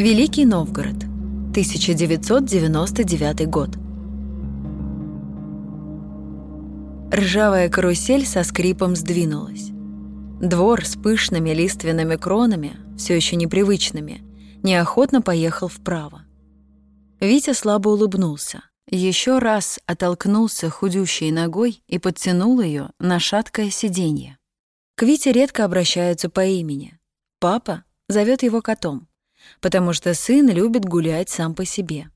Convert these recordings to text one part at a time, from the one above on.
Великий Новгород, 1999 год. Ржавая карусель со скрипом сдвинулась. Двор с пышными лиственными кронами, все еще непривычными, неохотно поехал вправо. Витя слабо улыбнулся, еще раз оттолкнулся худющей ногой и подтянул ее на шаткое сиденье. К Вите редко обращаются по имени. Папа зовет его котом, потому что сын любит гулять сам по себе.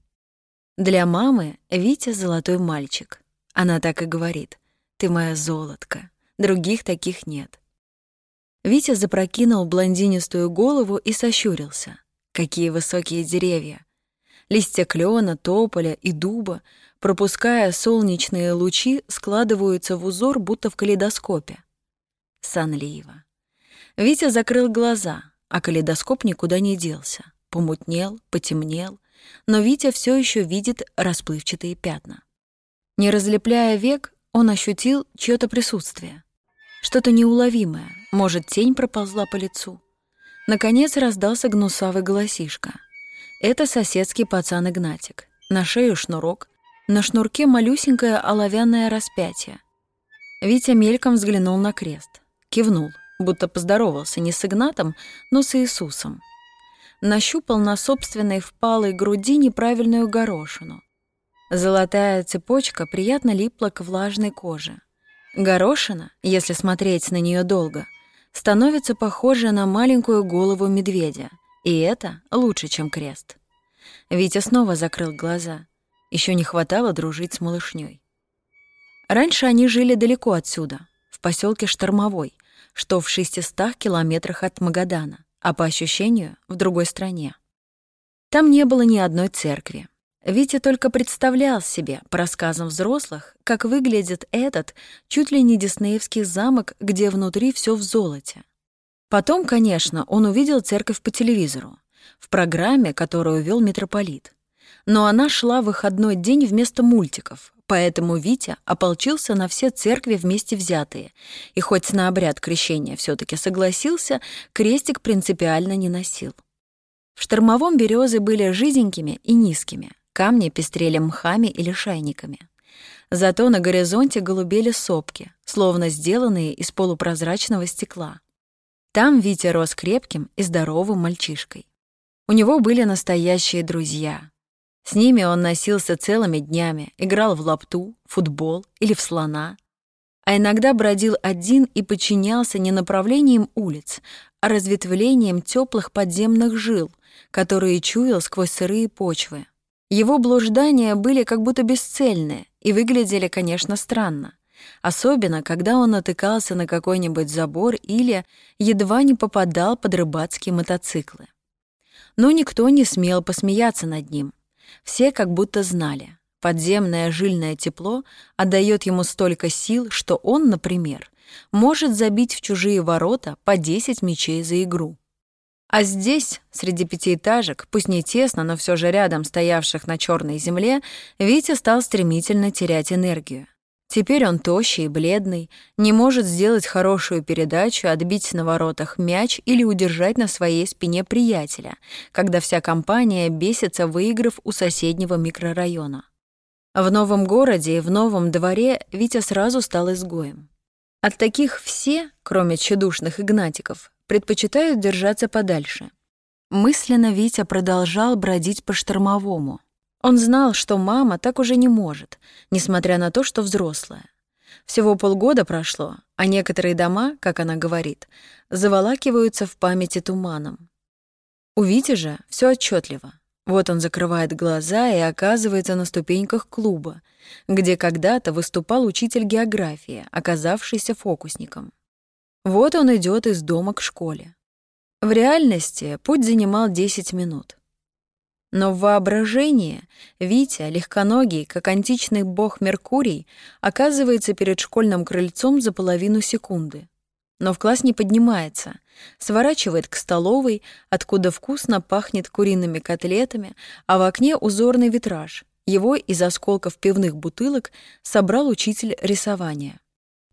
Для мамы Витя — золотой мальчик. Она так и говорит. Ты моя золотка. Других таких нет. Витя запрокинул блондинистую голову и сощурился. Какие высокие деревья. Листья клена, тополя и дуба, пропуская солнечные лучи, складываются в узор, будто в калейдоскопе. Сонливо. Витя закрыл глаза, а калейдоскоп никуда не делся. Помутнел, потемнел, но Витя все еще видит расплывчатые пятна. Не разлепляя век, он ощутил чьё-то присутствие. Что-то неуловимое, может, тень проползла по лицу. Наконец раздался гнусавый голосишка. Это соседский пацан Игнатик. На шею шнурок, на шнурке малюсенькое оловянное распятие. Витя мельком взглянул на крест. Кивнул, будто поздоровался не с Игнатом, но с Иисусом. Нащупал на собственной впалой груди неправильную горошину. Золотая цепочка приятно липла к влажной коже. Горошина, если смотреть на нее долго, становится похожа на маленькую голову медведя, и это лучше, чем крест. Витя снова закрыл глаза. Еще не хватало дружить с малышней. Раньше они жили далеко отсюда, в поселке Штормовой, что в 600 километрах от Магадана, а по ощущению — в другой стране. Там не было ни одной церкви, Витя только представлял себе, по рассказам взрослых, как выглядит этот чуть ли не диснеевский замок, где внутри все в золоте. Потом, конечно, он увидел церковь по телевизору, в программе, которую вел митрополит. Но она шла в выходной день вместо мультиков, поэтому Витя ополчился на все церкви вместе взятые, и хоть на обряд крещения все таки согласился, крестик принципиально не носил. В штормовом березы были жиденькими и низкими — Камни пестрели мхами или шайниками. Зато на горизонте голубели сопки, словно сделанные из полупрозрачного стекла. Там Витя рос крепким и здоровым мальчишкой. У него были настоящие друзья. С ними он носился целыми днями, играл в лапту, футбол или в слона. А иногда бродил один и подчинялся не направлением улиц, а разветвлением теплых подземных жил, которые чуял сквозь сырые почвы. Его блуждания были как будто бесцельные и выглядели, конечно, странно. Особенно, когда он натыкался на какой-нибудь забор или едва не попадал под рыбацкие мотоциклы. Но никто не смел посмеяться над ним. Все как будто знали. Подземное жильное тепло отдает ему столько сил, что он, например, может забить в чужие ворота по 10 мячей за игру. А здесь, среди пятиэтажек, пусть не тесно, но все же рядом стоявших на черной земле, Витя стал стремительно терять энергию. Теперь он тощий и бледный, не может сделать хорошую передачу, отбить на воротах мяч или удержать на своей спине приятеля, когда вся компания бесится, выиграв у соседнего микрорайона. В новом городе и в новом дворе Витя сразу стал изгоем. От таких все, кроме тщедушных игнатиков, предпочитают держаться подальше. Мысленно Витя продолжал бродить по штормовому. Он знал, что мама так уже не может, несмотря на то, что взрослая. Всего полгода прошло, а некоторые дома, как она говорит, заволакиваются в памяти туманом. У Вити же все отчетливо. Вот он закрывает глаза и оказывается на ступеньках клуба, где когда-то выступал учитель географии, оказавшийся фокусником. Вот он идет из дома к школе. В реальности путь занимал 10 минут. Но в воображении Витя, легконогий, как античный бог Меркурий, оказывается перед школьным крыльцом за половину секунды. Но в класс не поднимается, сворачивает к столовой, откуда вкусно пахнет куриными котлетами, а в окне узорный витраж. Его из осколков пивных бутылок собрал учитель рисования.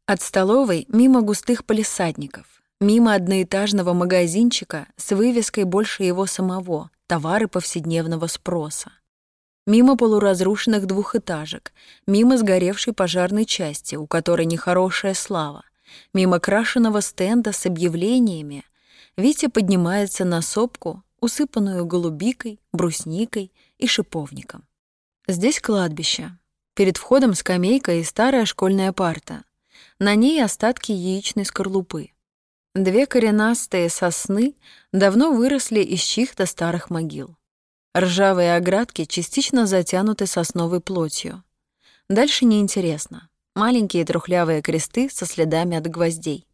От столовой мимо густых палисадников, мимо одноэтажного магазинчика с вывеской больше его самого, товары повседневного спроса. Мимо полуразрушенных двухэтажек, мимо сгоревшей пожарной части, у которой нехорошая слава, мимо крашеного стенда с объявлениями, Витя поднимается на сопку, усыпанную голубикой, брусникой и шиповником. Здесь кладбище. Перед входом скамейка и старая школьная парта. На ней остатки яичной скорлупы. Две коренастые сосны давно выросли из чьих-то старых могил. Ржавые оградки частично затянуты сосновой плотью. Дальше неинтересно. Маленькие трухлявые кресты со следами от гвоздей.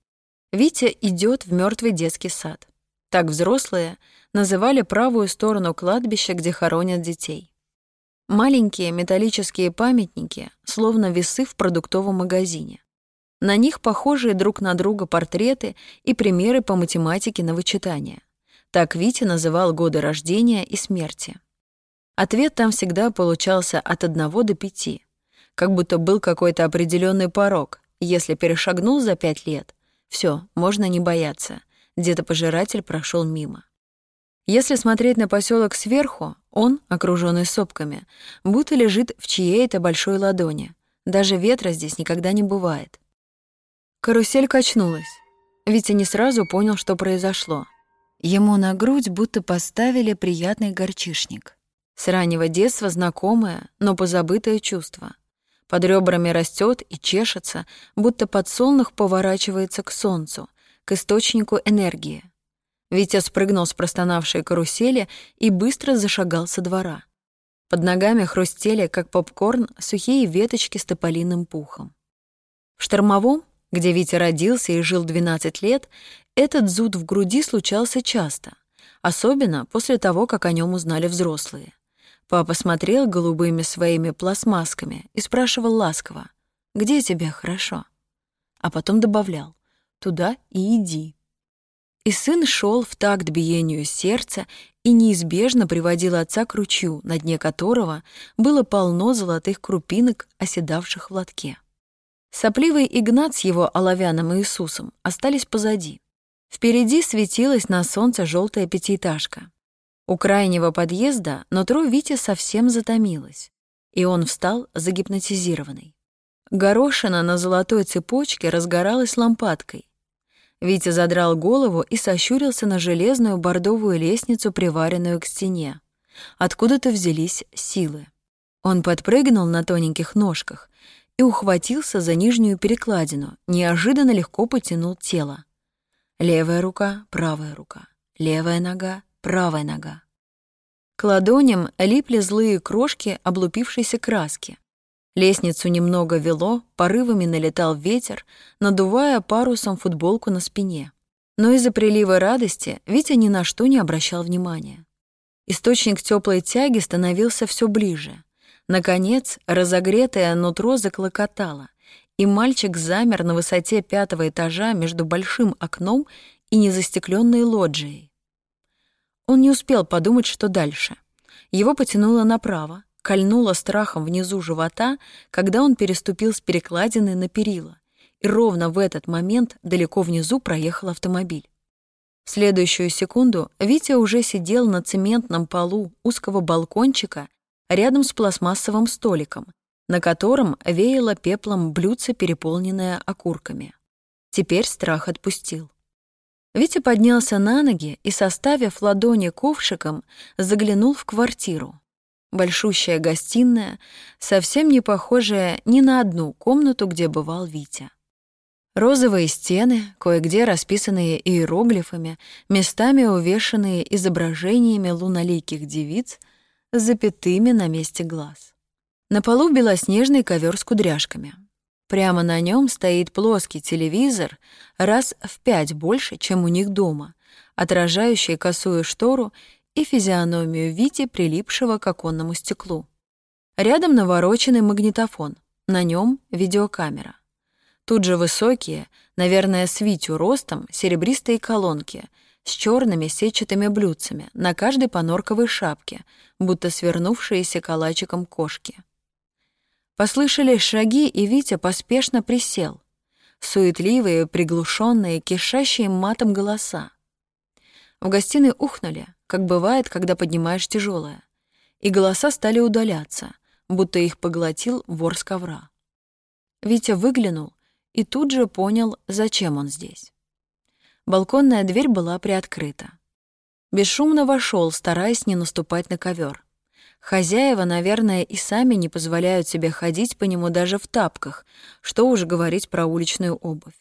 Витя идет в мертвый детский сад. Так взрослые называли правую сторону кладбища, где хоронят детей. Маленькие металлические памятники, словно весы в продуктовом магазине. На них похожие друг на друга портреты и примеры по математике на вычитание. Так Витя называл годы рождения и смерти. Ответ там всегда получался от одного до пяти, как будто был какой-то определенный порог. Если перешагнул за пять лет, все, можно не бояться. Где-то пожиратель прошел мимо. Если смотреть на поселок сверху, он, окруженный сопками, будто лежит в чьей-то большой ладони. Даже ветра здесь никогда не бывает. Карусель качнулась. Витя не сразу понял, что произошло. Ему на грудь будто поставили приятный горчишник. С раннего детства знакомое, но позабытое чувство. Под ребрами растет и чешется, будто подсолнух поворачивается к солнцу, к источнику энергии. Витя спрыгнул с простонавшей карусели и быстро зашагал со двора. Под ногами хрустели, как попкорн, сухие веточки с тополиным пухом. В штормовом где Витя родился и жил 12 лет, этот зуд в груди случался часто, особенно после того, как о нем узнали взрослые. Папа смотрел голубыми своими пластмасками и спрашивал ласково, «Где тебе хорошо?» А потом добавлял, «Туда и иди». И сын шел в такт биению сердца и неизбежно приводил отца к ручью, на дне которого было полно золотых крупинок, оседавших в лотке. Сопливый Игнат с его оловянным Иисусом остались позади. Впереди светилась на солнце желтая пятиэтажка. У крайнего подъезда нутро Вити совсем затомилось, и он встал загипнотизированный. Горошина на золотой цепочке разгоралась лампадкой. Витя задрал голову и сощурился на железную бордовую лестницу, приваренную к стене. Откуда-то взялись силы. Он подпрыгнул на тоненьких ножках и ухватился за нижнюю перекладину, неожиданно легко потянул тело. Левая рука, правая рука, левая нога, правая нога. К ладоням липли злые крошки облупившейся краски. Лестницу немного вело, порывами налетал ветер, надувая парусом футболку на спине. Но из-за прилива радости Витя ни на что не обращал внимания. Источник теплой тяги становился все ближе. Наконец, разогретое нутро заклокотало, и мальчик замер на высоте пятого этажа между большим окном и незастекленной лоджией. Он не успел подумать, что дальше. Его потянуло направо, кольнуло страхом внизу живота, когда он переступил с перекладины на перила, и ровно в этот момент далеко внизу проехал автомобиль. В следующую секунду Витя уже сидел на цементном полу узкого балкончика рядом с пластмассовым столиком, на котором веяло пеплом блюдце, переполненное окурками. Теперь страх отпустил. Витя поднялся на ноги и, составив ладони ковшиком, заглянул в квартиру. Большущая гостиная, совсем не похожая ни на одну комнату, где бывал Витя. Розовые стены, кое-где расписанные иероглифами, местами увешанные изображениями луноликих девиц — запятыми на месте глаз. На полу белоснежный ковер с кудряшками. Прямо на нем стоит плоский телевизор раз в пять больше, чем у них дома, отражающий косую штору и физиономию Вити, прилипшего к оконному стеклу. Рядом навороченный магнитофон, на нем видеокамера. Тут же высокие, наверное, с Витю ростом, серебристые колонки — с черными сетчатыми блюдцами на каждой понорковой шапке, будто свернувшиеся калачиком кошки. Послышались шаги, и Витя поспешно присел. Суетливые, приглушенные, кишащие матом голоса. В гостиной ухнули, как бывает, когда поднимаешь тяжелое, и голоса стали удаляться, будто их поглотил вор с ковра. Витя выглянул и тут же понял, зачем он здесь. Балконная дверь была приоткрыта. Бесшумно вошел, стараясь не наступать на ковер. Хозяева, наверное, и сами не позволяют себе ходить по нему даже в тапках, что уж говорить про уличную обувь.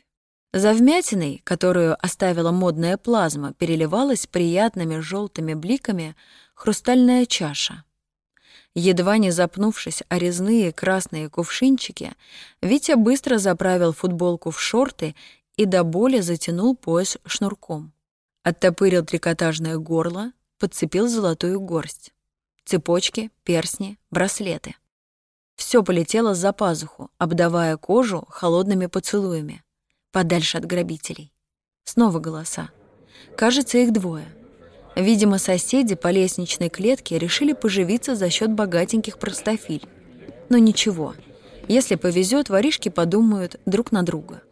За вмятиной, которую оставила модная плазма, переливалась приятными желтыми бликами хрустальная чаша. Едва не запнувшись о резные красные кувшинчики, Витя быстро заправил футболку в шорты и до боли затянул пояс шнурком. Оттопырил трикотажное горло, подцепил золотую горсть цепочки, персни, браслеты. Все полетело за пазуху, обдавая кожу холодными поцелуями. Подальше от грабителей. Снова голоса. Кажется, их двое. Видимо, соседи по лестничной клетке решили поживиться за счет богатеньких простофиль. Но ничего. Если повезет, воришки подумают друг на друга.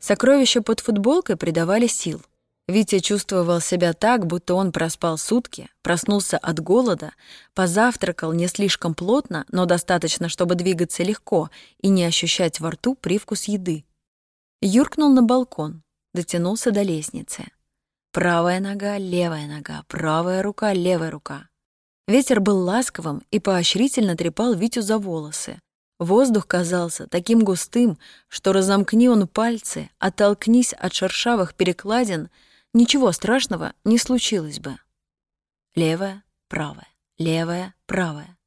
Сокровища под футболкой придавали сил — Витя чувствовал себя так, будто он проспал сутки, проснулся от голода, позавтракал не слишком плотно, но достаточно, чтобы двигаться легко и не ощущать во рту привкус еды. Юркнул на балкон, дотянулся до лестницы. Правая нога, левая нога, правая рука, левая рука. Ветер был ласковым и поощрительно трепал Витю за волосы. Воздух казался таким густым, что разомкни он пальцы, оттолкнись от шершавых перекладин — ничего страшного не случилось бы. Левая, правая, левая, правая.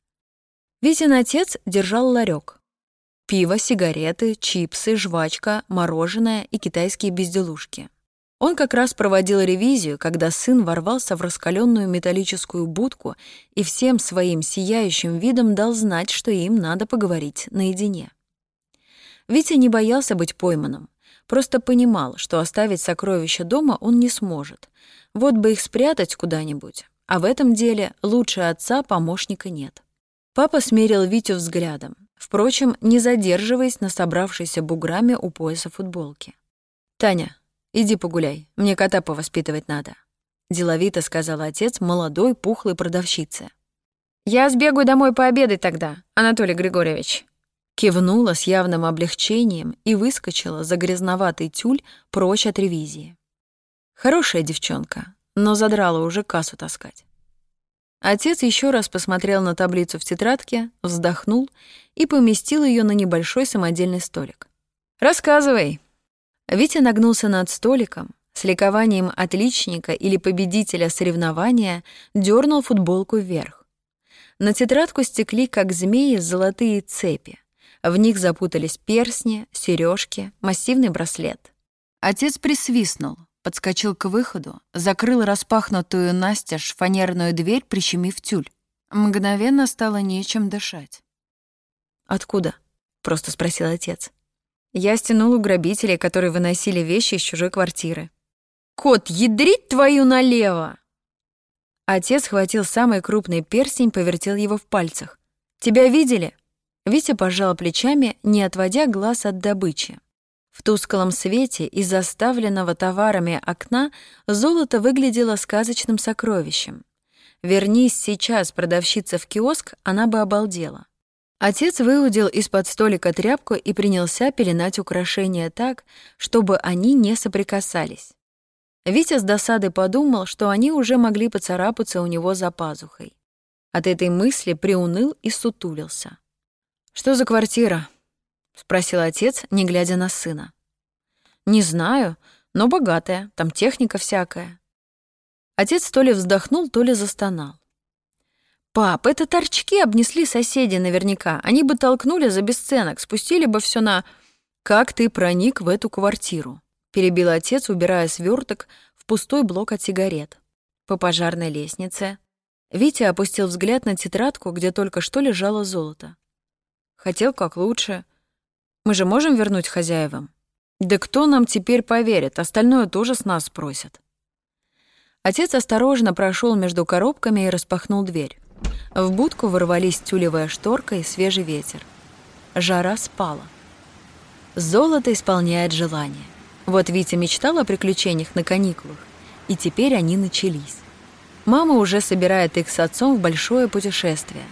Витин отец держал ларек. Пиво, сигареты, чипсы, жвачка, мороженое и китайские безделушки. Он как раз проводил ревизию, когда сын ворвался в раскаленную металлическую будку и всем своим сияющим видом дал знать, что им надо поговорить наедине. Витя не боялся быть пойманным. Просто понимал, что оставить сокровища дома он не сможет. Вот бы их спрятать куда-нибудь. А в этом деле лучше отца помощника нет. Папа смерил Витю взглядом, впрочем, не задерживаясь на собравшейся буграми у пояса футболки. «Таня, иди погуляй, мне кота повоспитывать надо», — деловито сказал отец молодой пухлой продавщице. «Я сбегаю домой пообедать тогда, Анатолий Григорьевич», Кивнула с явным облегчением и выскочила за грязноватый тюль прочь от ревизии. Хорошая девчонка, но задрала уже кассу таскать. Отец еще раз посмотрел на таблицу в тетрадке, вздохнул и поместил ее на небольшой самодельный столик. «Рассказывай». Витя нагнулся над столиком, с ликованием отличника или победителя соревнования дернул футболку вверх. На тетрадку стекли, как змеи, золотые цепи. В них запутались персни, сережки, массивный браслет. Отец присвистнул, подскочил к выходу, закрыл распахнутую настежь фанерную дверь, прищемив тюль. Мгновенно стало нечем дышать. «Откуда?» — просто спросил отец. Я стянул у грабителей, которые выносили вещи из чужой квартиры. «Кот, ядрить твою налево!» Отец схватил самый крупный перстень, повертел его в пальцах. «Тебя видели? Витя пожал плечами, не отводя глаз от добычи. В тусклом свете из заставленного товарами окна золото выглядело сказочным сокровищем. Вернись сейчас продавщица в киоск, она бы обалдела. Отец выудил из-под столика тряпку и принялся пеленать украшения так, чтобы они не соприкасались. Витя с досады подумал, что они уже могли поцарапаться у него за пазухой. От этой мысли приуныл и сутулился. «Что за квартира?» — спросил отец, не глядя на сына. «Не знаю, но богатая, там техника всякая». Отец то ли вздохнул, то ли застонал. «Пап, это торчки обнесли соседи наверняка. Они бы толкнули за бесценок, спустили бы все на...» «Как ты проник в эту квартиру?» — перебил отец, убирая сверток в пустой блок от сигарет. По пожарной лестнице. Витя опустил взгляд на тетрадку, где только что лежало золото. Хотел как лучше. Мы же можем вернуть хозяевам? Да кто нам теперь поверит? Остальное тоже с нас спросят. Отец осторожно прошел между коробками и распахнул дверь. В будку ворвались тюлевая шторка и свежий ветер. Жара спала. Золото исполняет желание. Вот Витя мечтал о приключениях на каникулах и теперь они начались. Мама уже собирает их с отцом в большое путешествие.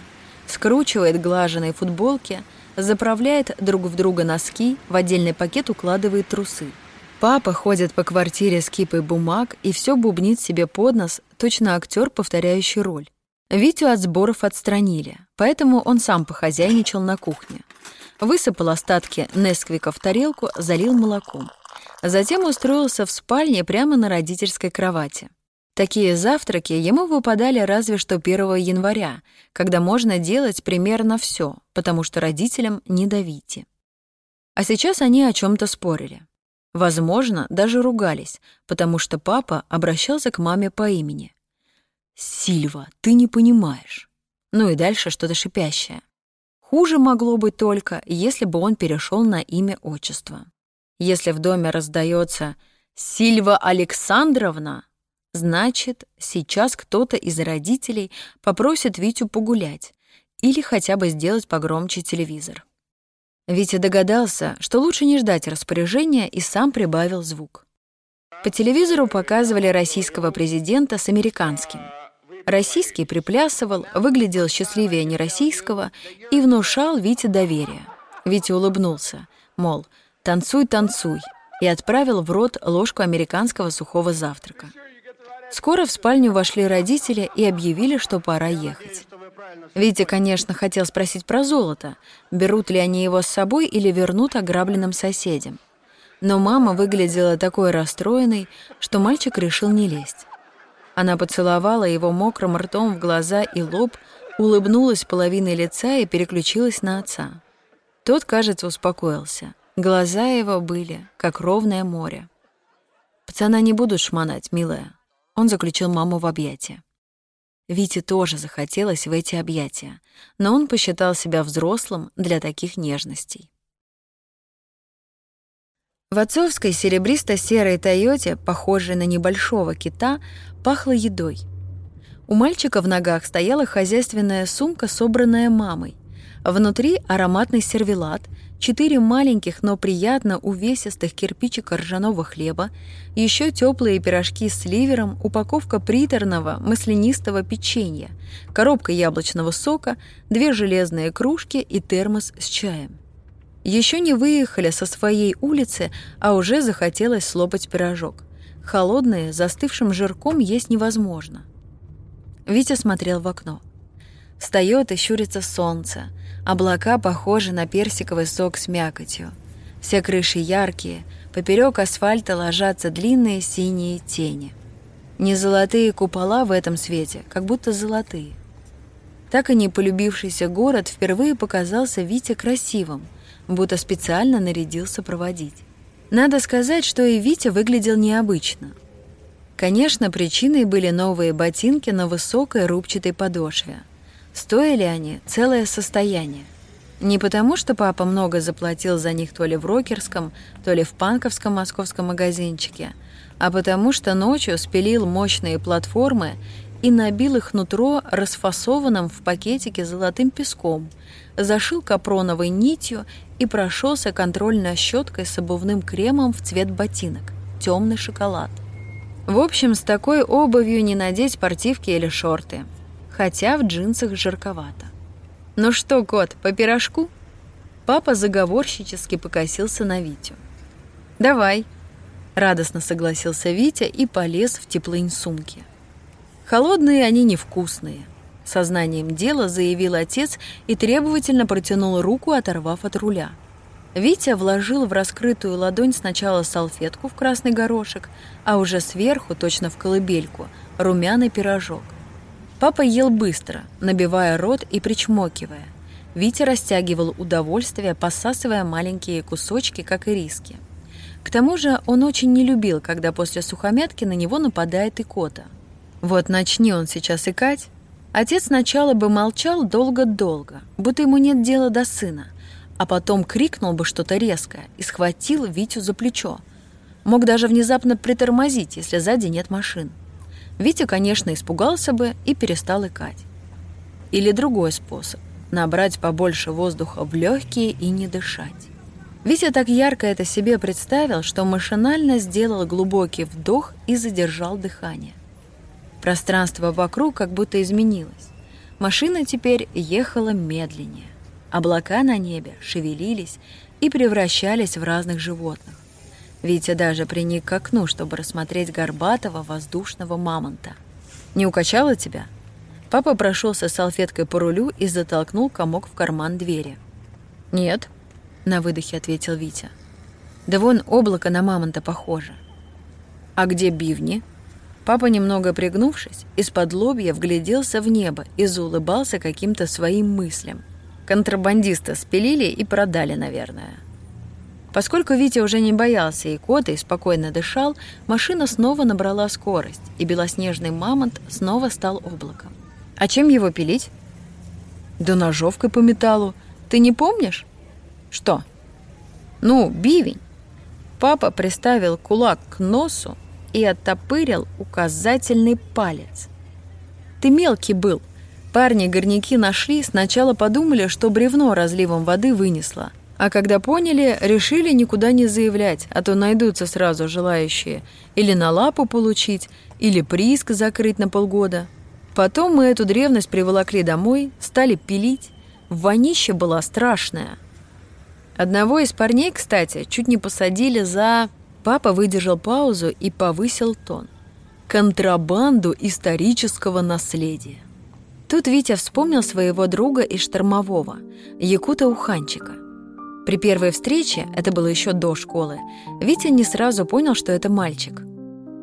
Скручивает глаженные футболки, заправляет друг в друга носки, в отдельный пакет укладывает трусы. Папа ходит по квартире с кипой бумаг и все бубнит себе под нос, точно актер, повторяющий роль. Витю от сборов отстранили, поэтому он сам похозяйничал на кухне. Высыпал остатки Несквика в тарелку, залил молоком. Затем устроился в спальне прямо на родительской кровати. Такие завтраки ему выпадали разве что 1 января, когда можно делать примерно все, потому что родителям не давите. А сейчас они о чем то спорили. Возможно, даже ругались, потому что папа обращался к маме по имени. «Сильва, ты не понимаешь». Ну и дальше что-то шипящее. Хуже могло быть только, если бы он перешел на имя отчества. Если в доме раздается «Сильва Александровна», значит, сейчас кто-то из родителей попросит Витю погулять или хотя бы сделать погромче телевизор. Витя догадался, что лучше не ждать распоряжения и сам прибавил звук. По телевизору показывали российского президента с американским. Российский приплясывал, выглядел счастливее нероссийского и внушал Вите доверие. Витя улыбнулся, мол, «Танцуй, танцуй», и отправил в рот ложку американского сухого завтрака. Скоро в спальню вошли родители и объявили, что пора ехать. Витя, конечно, хотел спросить про золото, берут ли они его с собой или вернут ограбленным соседям. Но мама выглядела такой расстроенной, что мальчик решил не лезть. Она поцеловала его мокрым ртом в глаза и лоб, улыбнулась половиной лица и переключилась на отца. Тот, кажется, успокоился. Глаза его были, как ровное море. «Пацана не будут шмонать, милая». Он заключил маму в объятия. Вите тоже захотелось в эти объятия, но он посчитал себя взрослым для таких нежностей. В отцовской серебристо-серой «Тойоте», похожей на небольшого кита, пахло едой. У мальчика в ногах стояла хозяйственная сумка, собранная мамой. Внутри ароматный сервелат, четыре маленьких, но приятно увесистых кирпичика ржаного хлеба, еще теплые пирожки с ливером, упаковка приторного маслянистого печенья, коробка яблочного сока, две железные кружки и термос с чаем. Еще не выехали со своей улицы, а уже захотелось слопать пирожок. Холодные, застывшим жирком есть невозможно. Витя смотрел в окно. Встает и щурится солнце. Облака похожи на персиковый сок с мякотью. Все крыши яркие, поперек асфальта ложатся длинные синие тени. Не золотые купола в этом свете, как будто золотые. Так и не полюбившийся город впервые показался Вите красивым, будто специально нарядился проводить. Надо сказать, что и Витя выглядел необычно. Конечно, причиной были новые ботинки на высокой рубчатой подошве — Стоили они целое состояние. Не потому, что папа много заплатил за них то ли в рокерском, то ли в панковском московском магазинчике, а потому что ночью спилил мощные платформы и набил их нутро расфасованным в пакетике золотым песком, зашил капроновой нитью и прошелся контрольной щеткой с обувным кремом в цвет ботинок, темный шоколад. В общем, с такой обувью не надеть спортивки или шорты – хотя в джинсах жарковато. «Ну что, кот, по пирожку?» Папа заговорщически покосился на Витю. «Давай», — радостно согласился Витя и полез в теплынь сумки. «Холодные они невкусные», — сознанием дела заявил отец и требовательно протянул руку, оторвав от руля. Витя вложил в раскрытую ладонь сначала салфетку в красный горошек, а уже сверху, точно в колыбельку, румяный пирожок. Папа ел быстро, набивая рот и причмокивая. Витя растягивал удовольствие, посасывая маленькие кусочки, как и риски. К тому же он очень не любил, когда после сухомятки на него нападает икота. Вот начни он сейчас икать. Отец сначала бы молчал долго-долго, будто ему нет дела до сына, а потом крикнул бы что-то резкое и схватил Витю за плечо. Мог даже внезапно притормозить, если сзади нет машин. Витя, конечно, испугался бы и перестал икать. Или другой способ – набрать побольше воздуха в легкие и не дышать. Витя так ярко это себе представил, что машинально сделал глубокий вдох и задержал дыхание. Пространство вокруг как будто изменилось. Машина теперь ехала медленнее. Облака на небе шевелились и превращались в разных животных. Витя даже приник к окну, чтобы рассмотреть горбатого воздушного мамонта. «Не укачало тебя?» Папа прошелся салфеткой по рулю и затолкнул комок в карман двери. «Нет», — на выдохе ответил Витя. «Да вон облако на мамонта похоже». «А где бивни?» Папа, немного пригнувшись, из-под лобья вгляделся в небо и заулыбался каким-то своим мыслям. Контрабандиста спилили и продали, наверное. Поскольку Витя уже не боялся икоты и спокойно дышал, машина снова набрала скорость, и белоснежный мамонт снова стал облаком. «А чем его пилить?» «Да ножовкой по металлу. Ты не помнишь?» «Что?» «Ну, бивень». Папа приставил кулак к носу и оттопырил указательный палец. «Ты мелкий был. Парни горняки нашли, сначала подумали, что бревно разливом воды вынесло. А когда поняли, решили никуда не заявлять, а то найдутся сразу желающие или на лапу получить, или прииск закрыть на полгода. Потом мы эту древность приволокли домой, стали пилить. Вонище была страшная. Одного из парней, кстати, чуть не посадили за... Папа выдержал паузу и повысил тон. Контрабанду исторического наследия. Тут Витя вспомнил своего друга из штормового, Якута Уханчика – при первой встрече, это было еще до школы, Витя не сразу понял, что это мальчик.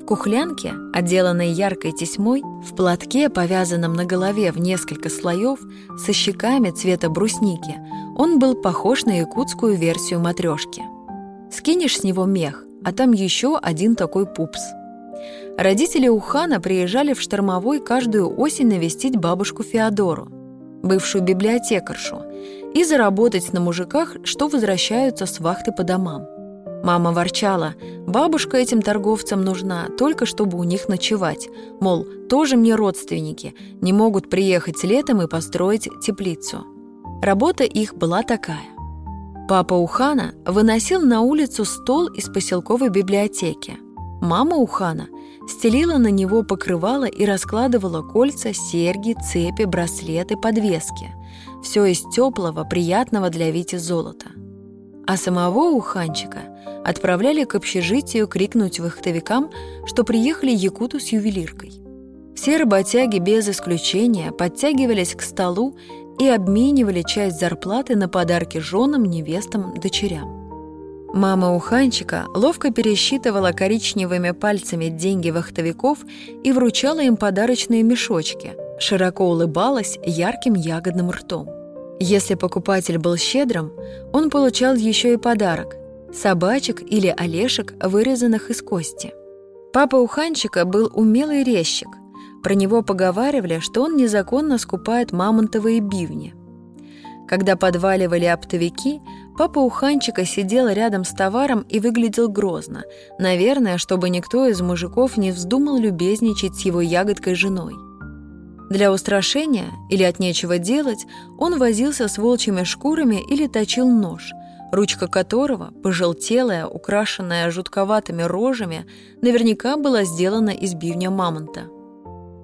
В кухлянке, отделанной яркой тесьмой, в платке, повязанном на голове в несколько слоев, со щеками цвета брусники, он был похож на якутскую версию матрешки. Скинешь с него мех, а там еще один такой пупс. Родители Ухана приезжали в Штормовой каждую осень навестить бабушку Феодору, бывшую библиотекаршу, и заработать на мужиках, что возвращаются с вахты по домам. Мама ворчала, бабушка этим торговцам нужна, только чтобы у них ночевать. Мол, тоже мне родственники, не могут приехать летом и построить теплицу. Работа их была такая. Папа Ухана выносил на улицу стол из поселковой библиотеки. Мама Ухана стелила на него покрывало и раскладывала кольца, серьги, цепи, браслеты, подвески – все из теплого, приятного для Вити золота. А самого уханчика отправляли к общежитию крикнуть вахтовикам, что приехали якуту с ювелиркой. Все работяги без исключения подтягивались к столу и обменивали часть зарплаты на подарки женам, невестам, дочерям. Мама Уханчика ловко пересчитывала коричневыми пальцами деньги вахтовиков и вручала им подарочные мешочки, широко улыбалась ярким ягодным ртом. Если покупатель был щедрым, он получал еще и подарок – собачек или олешек, вырезанных из кости. Папа Уханчика был умелый резчик. Про него поговаривали, что он незаконно скупает мамонтовые бивни. Когда подваливали оптовики, папа Уханчика сидел рядом с товаром и выглядел грозно, наверное, чтобы никто из мужиков не вздумал любезничать с его ягодкой женой. Для устрашения или от нечего делать он возился с волчьими шкурами или точил нож, ручка которого, пожелтелая, украшенная жутковатыми рожами, наверняка была сделана из бивня мамонта.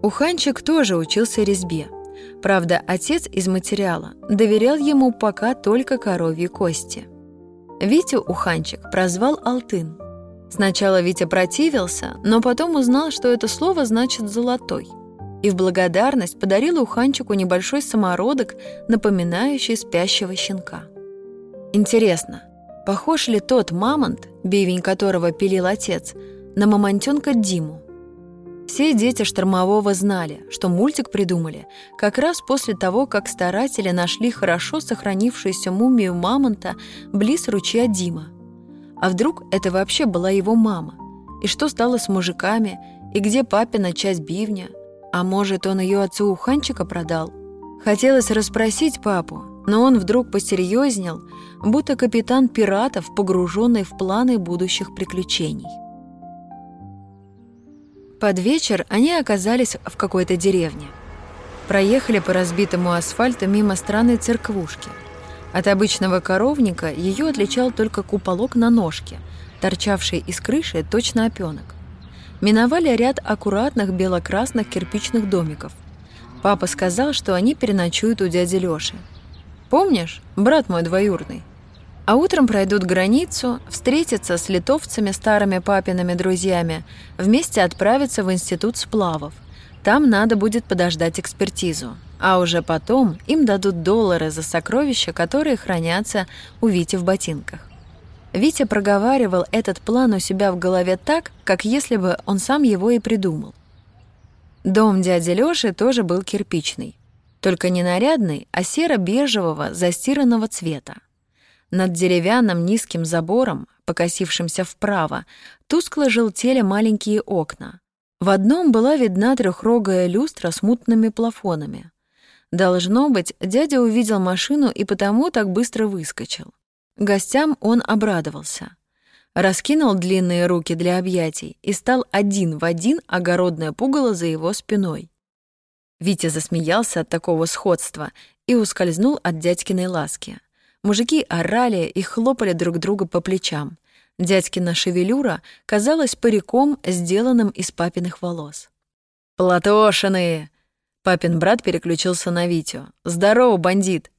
Уханчик тоже учился резьбе. Правда, отец из материала доверял ему пока только коровьи кости. Витю Уханчик прозвал Алтын. Сначала Витя противился, но потом узнал, что это слово значит «золотой» и в благодарность подарила Уханчику небольшой самородок, напоминающий спящего щенка. Интересно, похож ли тот мамонт, бивень которого пилил отец, на мамонтенка Диму? Все дети Штормового знали, что мультик придумали как раз после того, как старатели нашли хорошо сохранившуюся мумию мамонта близ ручья Дима. А вдруг это вообще была его мама? И что стало с мужиками? И где папина часть бивня? А может, он ее отцу Уханчика продал? Хотелось расспросить папу, но он вдруг посерьезнел, будто капитан пиратов, погруженный в планы будущих приключений. Под вечер они оказались в какой-то деревне. Проехали по разбитому асфальту мимо странной церквушки. От обычного коровника ее отличал только куполок на ножке, торчавший из крыши точно опенок. Миновали ряд аккуратных бело-красных кирпичных домиков. Папа сказал, что они переночуют у дяди Лёши. «Помнишь, брат мой двоюрный?» А утром пройдут границу, встретятся с литовцами, старыми папиными друзьями, вместе отправятся в институт сплавов. Там надо будет подождать экспертизу. А уже потом им дадут доллары за сокровища, которые хранятся у Вити в ботинках. Витя проговаривал этот план у себя в голове так, как если бы он сам его и придумал. Дом дяди Лёши тоже был кирпичный, только не нарядный, а серо-бежевого застиранного цвета. Над деревянным низким забором, покосившимся вправо, тускло желтели маленькие окна. В одном была видна трехрогая люстра с мутными плафонами. Должно быть, дядя увидел машину и потому так быстро выскочил. Гостям он обрадовался. Раскинул длинные руки для объятий и стал один в один огородное пугало за его спиной. Витя засмеялся от такого сходства и ускользнул от дядькиной ласки. Мужики орали и хлопали друг друга по плечам. Дядькина шевелюра казалась париком, сделанным из папиных волос. «Платошины!» Папин брат переключился на Витю. «Здорово, бандит!»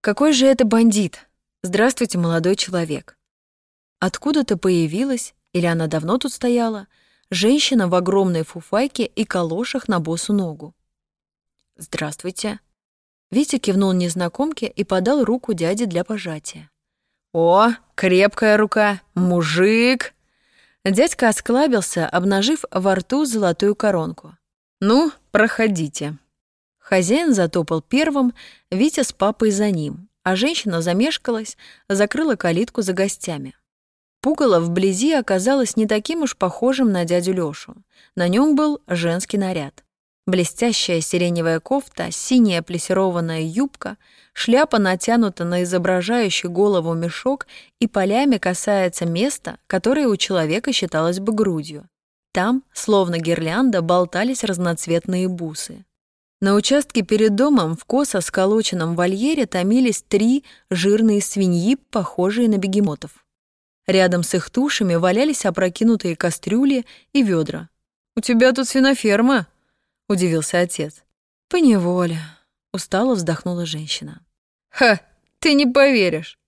«Какой же это бандит? Здравствуйте, молодой человек!» Откуда-то появилась, или она давно тут стояла, женщина в огромной фуфайке и калошах на босу ногу. «Здравствуйте!» Витя кивнул незнакомке и подал руку дяде для пожатия. «О, крепкая рука! Мужик!» Дядька осклабился, обнажив во рту золотую коронку. «Ну, проходите». Хозяин затопал первым, Витя с папой за ним, а женщина замешкалась, закрыла калитку за гостями. Пугало вблизи оказалось не таким уж похожим на дядю Лёшу. На нем был женский наряд. Блестящая сиреневая кофта, синяя плессированная юбка, шляпа натянута на изображающий голову мешок и полями касается места, которое у человека считалось бы грудью. Там, словно гирлянда, болтались разноцветные бусы. На участке перед домом в косо сколоченном вольере томились три жирные свиньи, похожие на бегемотов. Рядом с их тушами валялись опрокинутые кастрюли и ведра. «У тебя тут свиноферма?» — удивился отец. «Поневоле», — устало вздохнула женщина. «Ха, ты не поверишь!»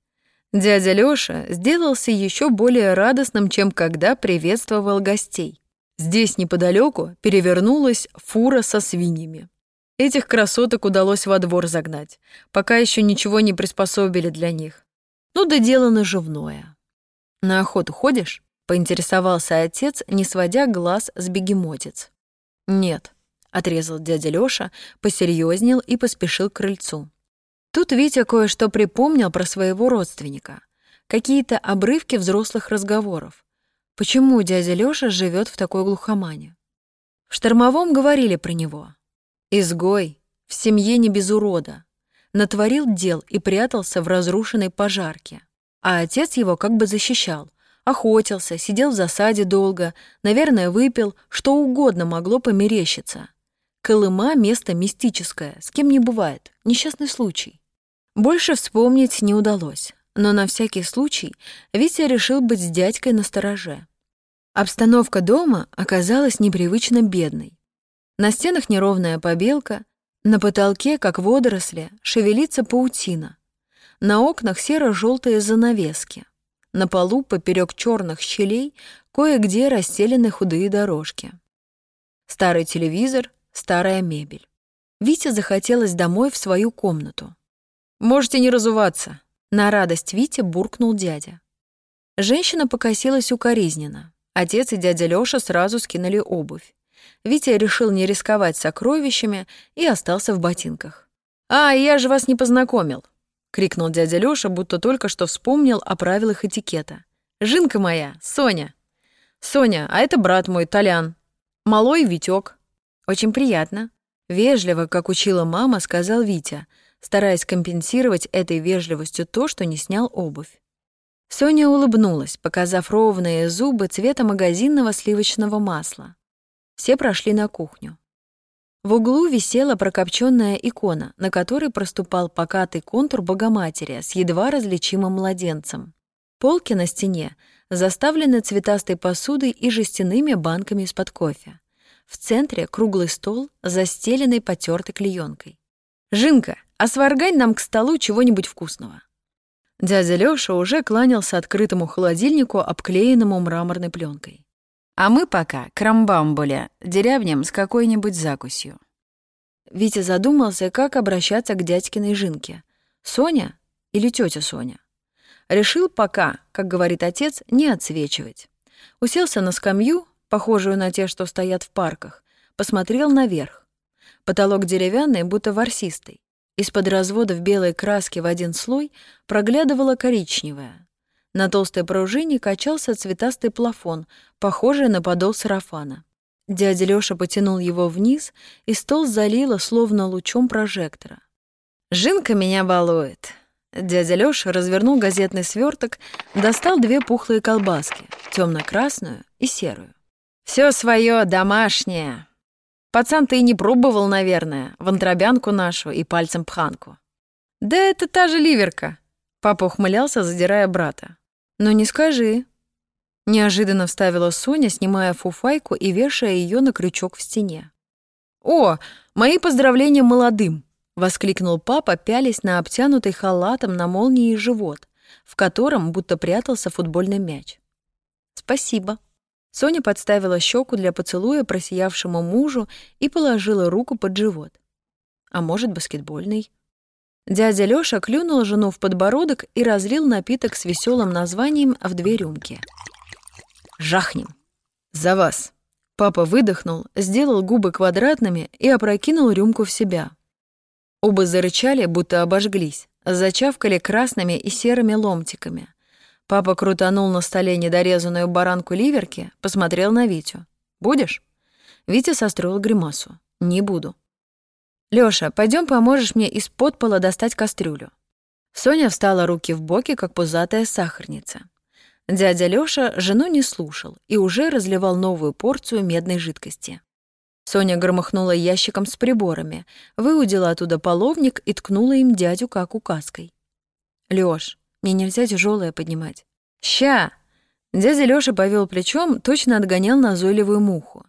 Дядя Лёша сделался еще более радостным, чем когда приветствовал гостей. Здесь неподалеку перевернулась фура со свиньями. Этих красоток удалось во двор загнать, пока еще ничего не приспособили для них. Ну да дело наживное. «На охоту ходишь?» — поинтересовался отец, не сводя глаз с бегемотец. «Нет», — отрезал дядя Лёша, посерьезнел и поспешил к крыльцу. Тут Витя кое-что припомнил про своего родственника. Какие-то обрывки взрослых разговоров. Почему дядя Лёша живет в такой глухомане? В штормовом говорили про него. Изгой, в семье не без урода. Натворил дел и прятался в разрушенной пожарке. А отец его как бы защищал. Охотился, сидел в засаде долго, наверное, выпил, что угодно могло померещиться. Колыма — место мистическое, с кем не бывает, несчастный случай. Больше вспомнить не удалось, но на всякий случай Витя решил быть с дядькой на стороже. Обстановка дома оказалась непривычно бедной. На стенах неровная побелка, на потолке, как водоросли, шевелится паутина. На окнах серо-желтые занавески. На полу поперек черных щелей кое-где расстелены худые дорожки. Старый телевизор, старая мебель. Вите захотелось домой в свою комнату. «Можете не разуваться», — на радость Вите буркнул дядя. Женщина покосилась укоризненно. Отец и дядя Лёша сразу скинули обувь. Витя решил не рисковать сокровищами и остался в ботинках. «А, я же вас не познакомил», — крикнул дядя Лёша, будто только что вспомнил о правилах этикета. «Жинка моя, Соня». «Соня, а это брат мой, Толян. Малой Витёк». «Очень приятно». Вежливо, как учила мама, сказал Витя, стараясь компенсировать этой вежливостью то, что не снял обувь. Соня улыбнулась, показав ровные зубы цвета магазинного сливочного масла. Все прошли на кухню. В углу висела прокопченная икона, на которой проступал покатый контур Богоматери с едва различимым младенцем. Полки на стене заставлены цветастой посудой и жестяными банками из-под кофе. В центре круглый стол, застеленный потертой клеенкой. «Жинка, а сваргань нам к столу чего-нибудь вкусного». Дядя Лёша уже кланялся открытому холодильнику, обклеенному мраморной пленкой. А мы пока к Рамбамбуле, деревням с какой-нибудь закусью. Витя задумался, как обращаться к дядькиной Жинке. Соня или тетя Соня? Решил пока, как говорит отец, не отсвечивать. Уселся на скамью, похожую на те, что стоят в парках, посмотрел наверх. Потолок деревянный, будто ворсистый. Из-под разводов белой краски в один слой проглядывала коричневая. На толстой пружине качался цветастый плафон, похожий на подол сарафана. Дядя Лёша потянул его вниз, и стол залило словно лучом прожектора. «Жинка меня балует». Дядя Лёша развернул газетный сверток, достал две пухлые колбаски, темно красную и серую. Все свое домашнее. Пацан ты и не пробовал, наверное, вантробянку нашу и пальцем пханку. Да это та же ливерка. Папа ухмылялся, задирая брата. Но не скажи. Неожиданно вставила Соня, снимая фуфайку и вешая ее на крючок в стене. «О, мои поздравления молодым!» — воскликнул папа, пялясь на обтянутый халатом на молнии живот, в котором будто прятался футбольный мяч. «Спасибо», Соня подставила щеку для поцелуя просиявшему мужу и положила руку под живот. А может, баскетбольный? Дядя Лёша клюнул жену в подбородок и разлил напиток с веселым названием в две рюмки. «Жахнем!» «За вас!» Папа выдохнул, сделал губы квадратными и опрокинул рюмку в себя. Оба зарычали, будто обожглись, зачавкали красными и серыми ломтиками. Папа крутанул на столе недорезанную баранку ливерки, посмотрел на Витю. «Будешь?» Витя состроил гримасу. «Не буду». «Лёша, пойдём поможешь мне из-под пола достать кастрюлю». Соня встала руки в боки, как пузатая сахарница. Дядя Лёша жену не слушал и уже разливал новую порцию медной жидкости. Соня громыхнула ящиком с приборами, выудила оттуда половник и ткнула им дядю как указкой. «Лёш, мне нельзя тяжелое поднимать. Ща! Дядя Лёша повел плечом, точно отгонял назойливую муху.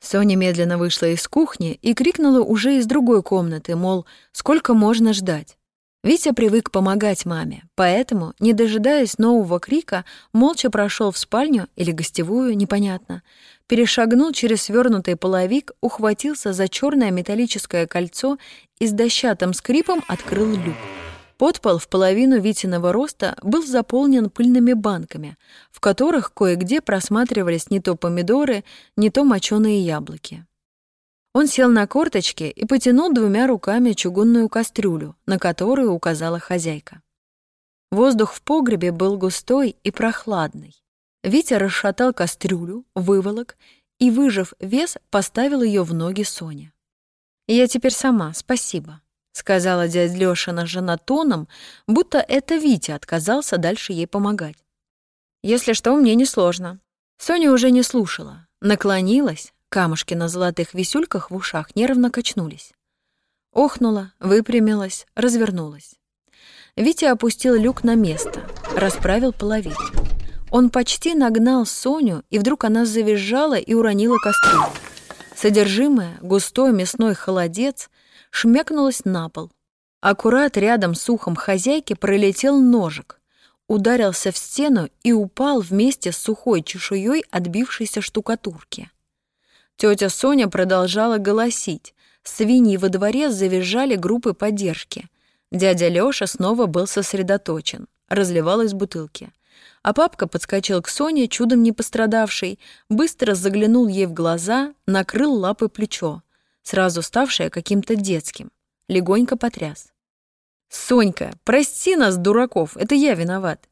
Соня медленно вышла из кухни и крикнула уже из другой комнаты, мол, сколько можно ждать. Витя привык помогать маме, поэтому, не дожидаясь нового крика, молча прошел в спальню или гостевую, непонятно, перешагнул через свернутый половик, ухватился за черное металлическое кольцо и с дощатым скрипом открыл люк. Подпол в половину Витиного роста был заполнен пыльными банками, в которых кое-где просматривались не то помидоры, не то моченые яблоки. Он сел на корточки и потянул двумя руками чугунную кастрюлю, на которую указала хозяйка. Воздух в погребе был густой и прохладный. Витя расшатал кастрюлю, выволок и, выжав вес, поставил ее в ноги Соне. «Я теперь сама, спасибо», сказала дядя Лёшина жена тоном, будто это Витя отказался дальше ей помогать. Если что, мне не сложно. Соня уже не слушала, наклонилась, камушки на золотых висюльках в ушах нервно качнулись. Охнула, выпрямилась, развернулась. Витя опустил люк на место, расправил половик. Он почти нагнал Соню, и вдруг она завизжала и уронила кастрюлю. Содержимое, густой мясной холодец, шмякнулась на пол. Аккурат рядом с ухом хозяйки пролетел ножик, ударился в стену и упал вместе с сухой чешуей отбившейся штукатурки. Тетя Соня продолжала голосить. Свиньи во дворе завизжали группы поддержки. Дядя Лёша снова был сосредоточен, разливал из бутылки. А папка подскочил к Соне, чудом не пострадавшей, быстро заглянул ей в глаза, накрыл лапой плечо сразу ставшее каким-то детским. Легонько потряс. «Сонька, прости нас, дураков, это я виноват».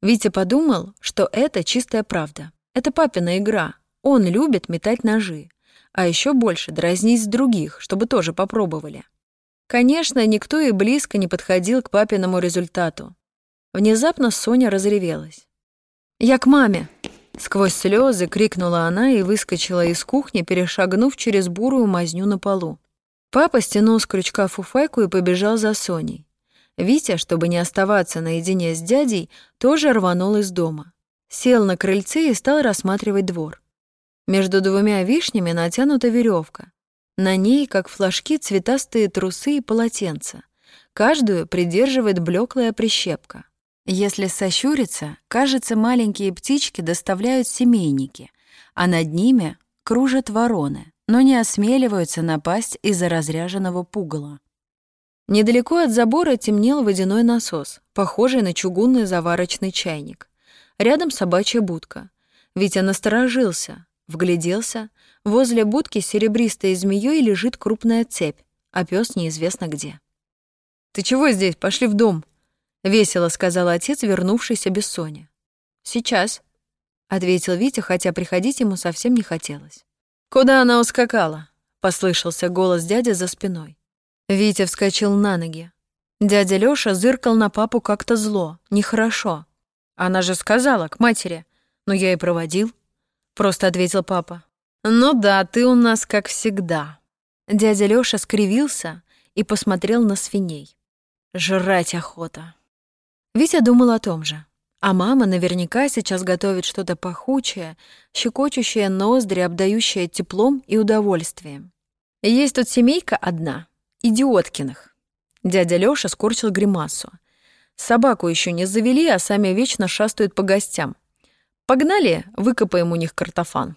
Витя подумал, что это чистая правда. Это папина игра. Он любит метать ножи. А еще больше дразнить других, чтобы тоже попробовали. Конечно, никто и близко не подходил к папиному результату. Внезапно Соня разревелась. «Я к маме!» Сквозь слезы крикнула она и выскочила из кухни, перешагнув через бурую мазню на полу. Папа стянул с крючка фуфайку и побежал за Соней. Витя, чтобы не оставаться наедине с дядей, тоже рванул из дома. Сел на крыльце и стал рассматривать двор. Между двумя вишнями натянута веревка. На ней, как флажки, цветастые трусы и полотенца. Каждую придерживает блеклая прищепка. Если сощуриться, кажется, маленькие птички доставляют семейники, а над ними кружат вороны, но не осмеливаются напасть из-за разряженного пугала. Недалеко от забора темнел водяной насос, похожий на чугунный заварочный чайник. Рядом собачья будка. Витя насторожился, вгляделся. Возле будки серебристой змеей лежит крупная цепь, а пес неизвестно где. «Ты чего здесь? Пошли в дом!» — весело сказал отец, вернувшийся без Сони. «Сейчас», — ответил Витя, хотя приходить ему совсем не хотелось. «Куда она ускакала?» — послышался голос дяди за спиной. Витя вскочил на ноги. Дядя Лёша зыркал на папу как-то зло, нехорошо. «Она же сказала, к матери. Но я и проводил», — просто ответил папа. «Ну да, ты у нас как всегда». Дядя Лёша скривился и посмотрел на свиней. «Жрать охота». Витя думал о том же. А мама наверняка сейчас готовит что-то пахучее, щекочущее ноздри, обдающее теплом и удовольствием. Есть тут семейка одна, идиоткиных. Дядя Лёша скорчил гримасу. Собаку еще не завели, а сами вечно шастают по гостям. Погнали, выкопаем у них картофан.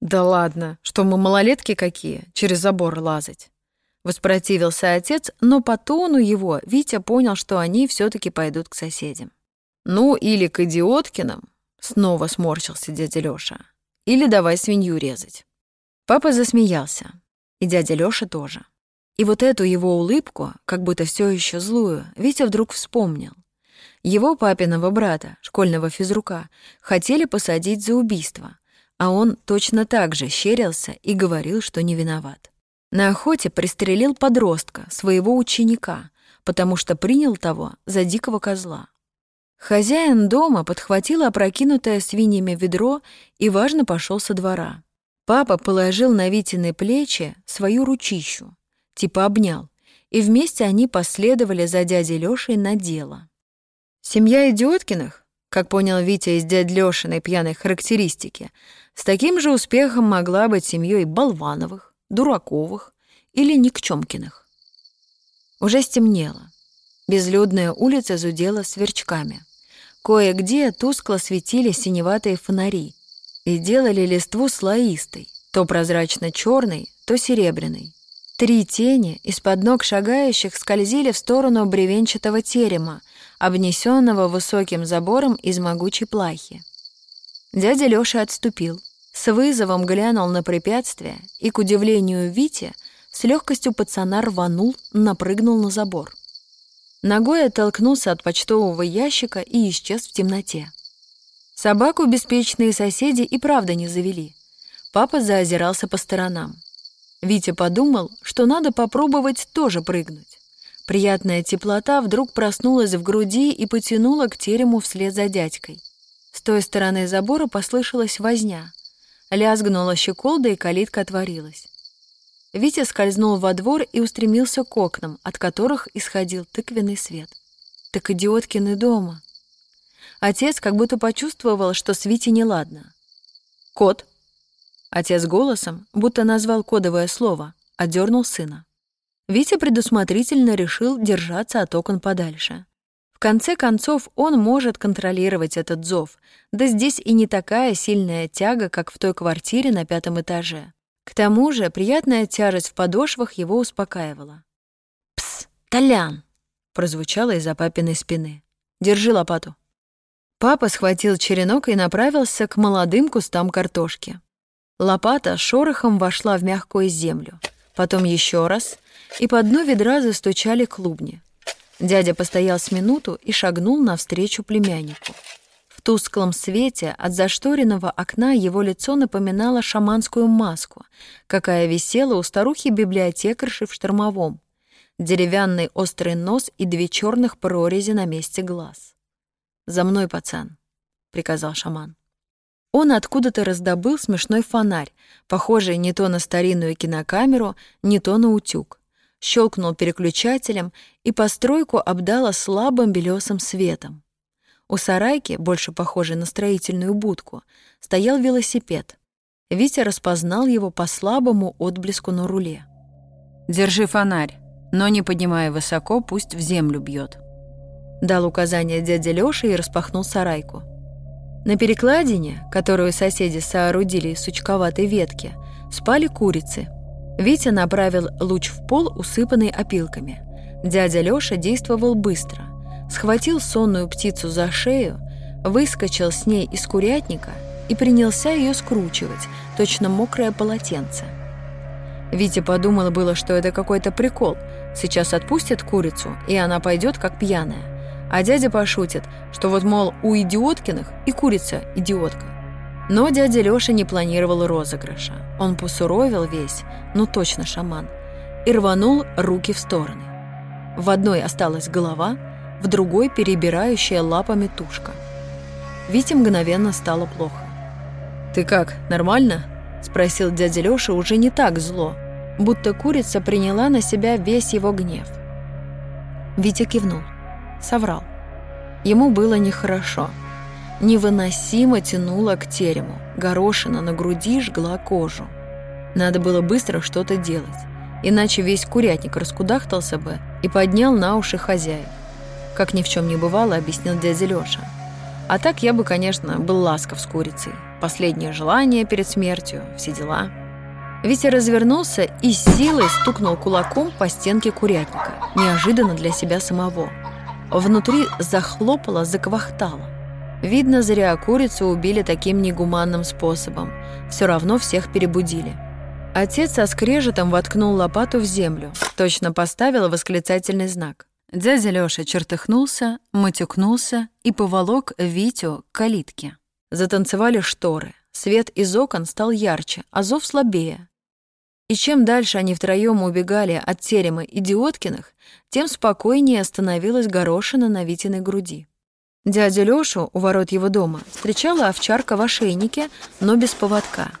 Да ладно, что мы малолетки какие, через забор лазать. Воспротивился отец, но по тону его Витя понял, что они все таки пойдут к соседям. Ну, или к идиоткиным, снова сморщился дядя Лёша. Или давай свинью резать. Папа засмеялся, и дядя Лёша тоже. И вот эту его улыбку, как будто все еще злую, Витя вдруг вспомнил. Его папиного брата, школьного физрука, хотели посадить за убийство, а он точно так же щерился и говорил, что не виноват. На охоте пристрелил подростка, своего ученика, потому что принял того за дикого козла. Хозяин дома подхватил опрокинутое свиньями ведро и важно пошел со двора. Папа положил на Витины плечи свою ручищу, типа обнял, и вместе они последовали за дядей Лёшей на дело. Семья Идиоткиных, как понял Витя из дяди Лёшиной пьяной характеристики, с таким же успехом могла быть семьей Болвановых, Дураковых или Никчёмкиных. Уже стемнело. Безлюдная улица зудела сверчками. Кое-где тускло светили синеватые фонари и делали листву слоистой, то прозрачно черной то серебряной. Три тени из-под ног шагающих скользили в сторону бревенчатого терема, обнесенного высоким забором из могучей плахи. Дядя Лёша отступил, с вызовом глянул на препятствие и, к удивлению Вити, с легкостью пацана рванул, напрыгнул на забор. Ногой оттолкнулся от почтового ящика и исчез в темноте. Собаку беспечные соседи и правда не завели. Папа заозирался по сторонам. Витя подумал, что надо попробовать тоже прыгнуть. Приятная теплота вдруг проснулась в груди и потянула к терему вслед за дядькой. С той стороны забора послышалась возня. Лязгнула щеколда, и калитка отворилась. Витя скользнул во двор и устремился к окнам, от которых исходил тыквенный свет. Так идиоткины дома. Отец как будто почувствовал, что с Витей неладно. «Кот», Отец голосом, будто назвал кодовое слово, одернул сына. Витя предусмотрительно решил держаться от окон подальше. Конце концов, он может контролировать этот зов, да здесь и не такая сильная тяга, как в той квартире на пятом этаже. К тому же приятная тяжесть в подошвах его успокаивала. «Пс, Толян!» — прозвучало из-за папиной спины. «Держи лопату». Папа схватил черенок и направился к молодым кустам картошки. Лопата шорохом вошла в мягкую землю. Потом еще раз, и по дну ведра застучали клубни. Дядя постоял с минуту и шагнул навстречу племяннику. В тусклом свете от зашторенного окна его лицо напоминало шаманскую маску, какая висела у старухи-библиотекарши в штормовом. Деревянный острый нос и две черных прорези на месте глаз. «За мной, пацан», — приказал шаман. Он откуда-то раздобыл смешной фонарь, похожий не то на старинную кинокамеру, не то на утюг. Щелкнул переключателем, и постройку обдало слабым белесым светом. У сарайки, больше похожей на строительную будку, стоял велосипед. Витя распознал его по слабому отблеску на руле. «Держи фонарь, но не поднимая высоко, пусть в землю бьет. Дал указание дяде Лёше и распахнул сарайку. На перекладине, которую соседи соорудили из сучковатой ветки, спали курицы. Витя направил луч в пол, усыпанный опилками. Дядя Лёша действовал быстро. Схватил сонную птицу за шею, выскочил с ней из курятника и принялся ее скручивать, точно мокрое полотенце. Витя подумал было, что это какой-то прикол. Сейчас отпустят курицу, и она пойдет как пьяная. А дядя пошутит, что вот, мол, у идиоткиных и курица идиотка. Но дядя Лёша не планировал розыгрыша. Он посуровил весь, ну точно шаман, и рванул руки в стороны. В одной осталась голова, в другой перебирающая лапами тушка. Вите мгновенно стало плохо. «Ты как, нормально?» — спросил дядя Лёша уже не так зло, будто курица приняла на себя весь его гнев. Витя кивнул соврал. Ему было нехорошо. Невыносимо тянуло к терему, горошина на груди жгла кожу. Надо было быстро что-то делать, иначе весь курятник раскудахтался бы и поднял на уши хозяев. Как ни в чем не бывало, объяснил дядя Лёша. А так я бы, конечно, был ласков с курицей. Последнее желание перед смертью, все дела. Витя развернулся и с силой стукнул кулаком по стенке курятника, неожиданно для себя самого – Внутри захлопало, заквахтало. Видно, зря курицу убили таким негуманным способом. Все равно всех перебудили. Отец со скрежетом воткнул лопату в землю, точно поставил восклицательный знак. Дядя Лёша чертыхнулся, матюкнулся и поволок Витю к калитке. Затанцевали шторы. Свет из окон стал ярче, а зов слабее. И чем дальше они втроем убегали от терема идиоткиных, тем спокойнее становилась горошина на Витиной груди. Дядя Лёшу у ворот его дома встречала овчарка в ошейнике, но без поводка.